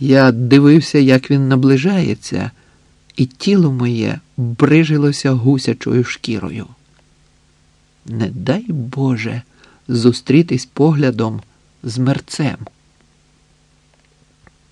Я дивився, як він наближається, і тіло моє брижилося гусячою шкірою. Не дай Боже зустрітись поглядом з мерцем.